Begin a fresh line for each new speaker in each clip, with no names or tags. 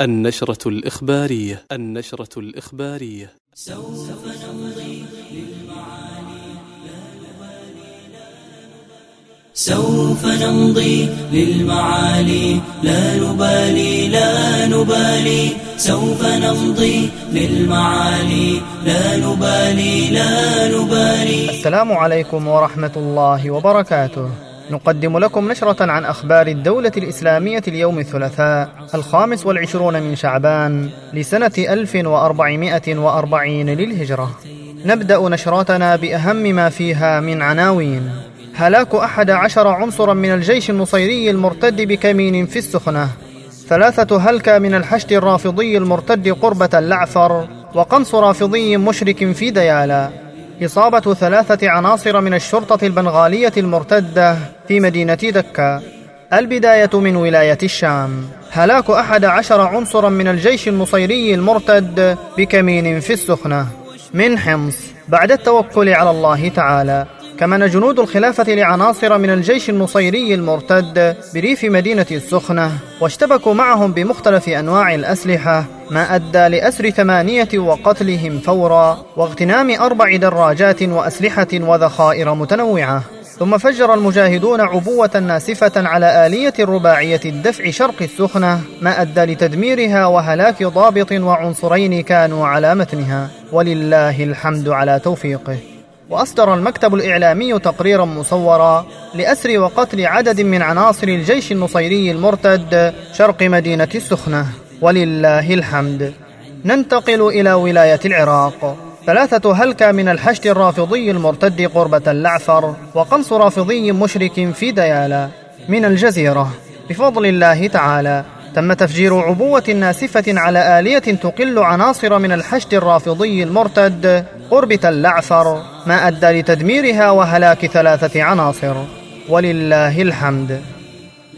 النشرة الإخبارية النشرة الإخبارية.
سوف نمضي سوف نمضي للمعالي لا نبالي لا نبالي. سوف نمضي للمعالي لا نبالي لا نبالي.
السلام عليكم ورحمة الله وبركاته. نقدم لكم نشرة عن أخبار الدولة الإسلامية اليوم الثلاثاء الخامس والعشرون من شعبان لسنة 1440 للهجرة. نبدأ نشرتنا بأهم ما فيها من عناوين. هلاك أحد عشر عنصرا من الجيش النصيري المرتد بكمين في السخنة. ثلاثة هلكة من الحشد الرافضي المرتد قربة اللعفر وقنص رافضي مشرك في ديالا. إصابة ثلاثة عناصر من الشرطة البنغالية المرتدة في مدينة دكا البداية من ولاية الشام. هلاك أحد عشر عنصرا من الجيش النصيري المرتد بكمين في السخنة. من حمص. بعد التوكل على الله تعالى. كمن جنود الخلافة لعناصر من الجيش النصيري المرتد بريف مدينة السخنة واشتبكوا معهم بمختلف أنواع الأسلحة ما أدى لأسر ثمانية وقتلهم فورا واغتنام أربع دراجات وأسلحة وذخائر متنوعة. ثم فجر المجاهدون عبوة ناسفة على آلية رباعية الدفع شرق السخنة ما أدى لتدميرها وهلاك ضابط وعنصرين كانوا على متنها. ولله الحمد على توفيقه. وأصدر المكتب الإعلامي تقريرا مصورا لأسر وقتل عدد من عناصر الجيش النصيري المرتد شرق مدينة السخنة. ولله الحمد. ننتقل إلى ولاية العراق. ثلاثة هلكة من الحشد الرافضي المرتد قربة اللعفر وقنص رافضي مشرك في ديالا من الجزيرة. بفضل الله تعالى. تم تفجير عبوة ناسفة على آلية تقل عناصر من الحشد الرافضي المرتد قرب اللعفر ما أدى لتدميرها وهلاك ثلاثة عناصر. ولله الحمد.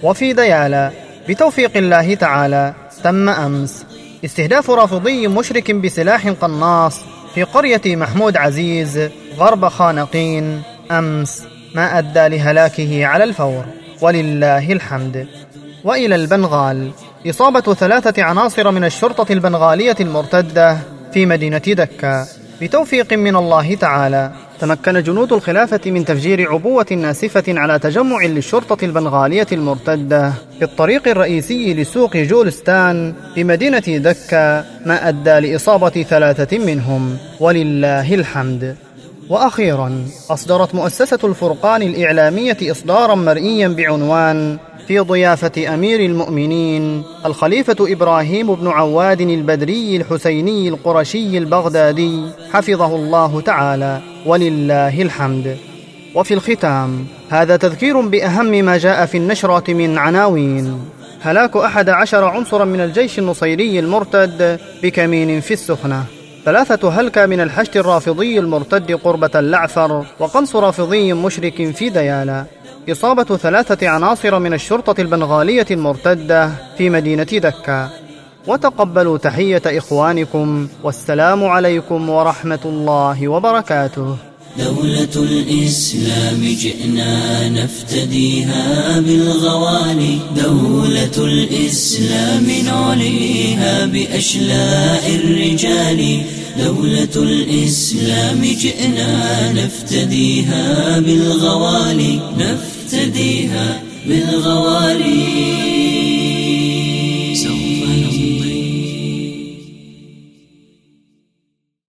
وفي ديالا بتوفيق الله تعالى تم أمس استهداف رافضي مشرك بسلاح قناص في قرية محمود عزيز غرب خانقين. أمس ما أدى لهلاكه على الفور. ولله الحمد. وإلى البنغال. إصابة ثلاثة عناصر من الشرطة البنغالية المرتدة في مدينة دكا بتوفيق من الله تعالى. تمكن جنود الخلافة من تفجير عبوة ناسفة على تجمع للشرطة البنغالية المرتدة في الطريق الرئيسي لسوق جولستان بمدينة دكا ما أدى لإصابة ثلاثة منهم. ولله الحمد. وأخيرا أصدرت مؤسسة الفرقان الإعلامية إصدارا مرئيا بعنوان في ضيافة أمير المؤمنين الخليفة إبراهيم بن عواد البدري الحسيني القرشي البغدادي حفظه الله تعالى ولله الحمد. وفي الختام هذا تذكير بأهم ما جاء في النشرة من عناوين. هلاك أحد عشر عنصرا من الجيش النصيري المرتد بكمين في السخنة. ثلاثة هلكة من الحشد الرافضي المرتد قربة اللعفر وقنص رافضي مشرك في ديالا. إصابة ثلاثة عناصر من الشرطة البنغالية المرتدة في مدينة دكا. وتقبلوا تحية إخوانكم والسلام عليكم ورحمة الله وبركاته.
دولة الإسلام جئنا نفتديها بالغوالي دولة الإسلام نعليها بأشلاء الرجال. دولة الإسلام جئنا نفتديها بالغوالي نفتديها بالغوالي